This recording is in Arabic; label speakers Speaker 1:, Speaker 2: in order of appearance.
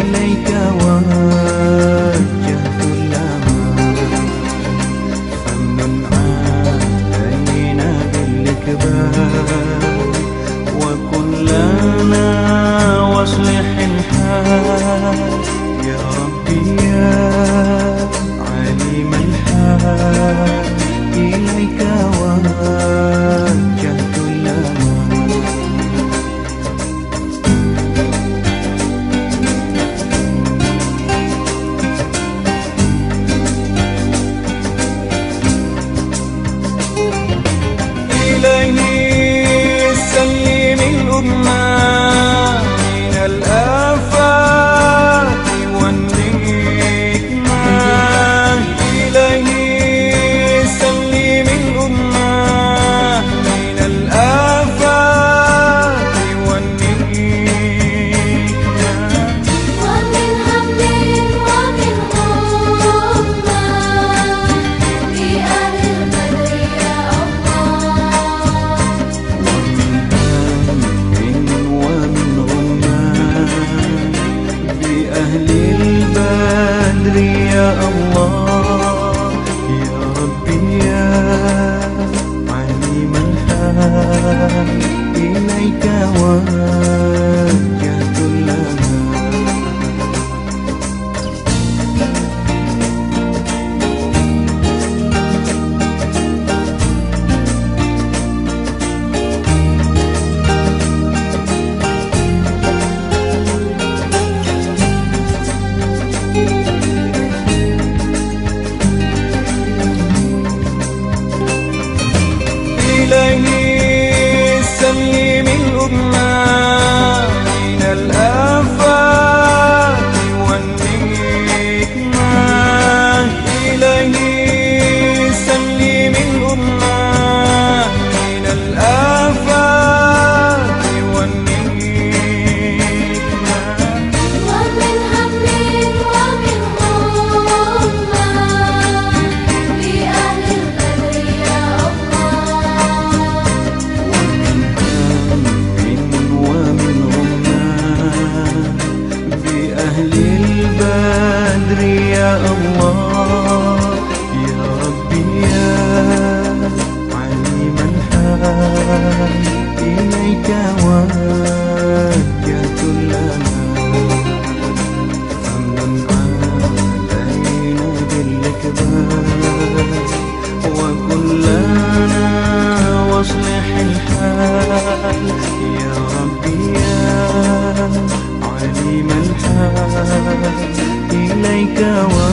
Speaker 1: إليك وهو إليك الله يا ربي يا عليم الحال إليك وكلنا واصلح الحال يا ربي يا Cauã.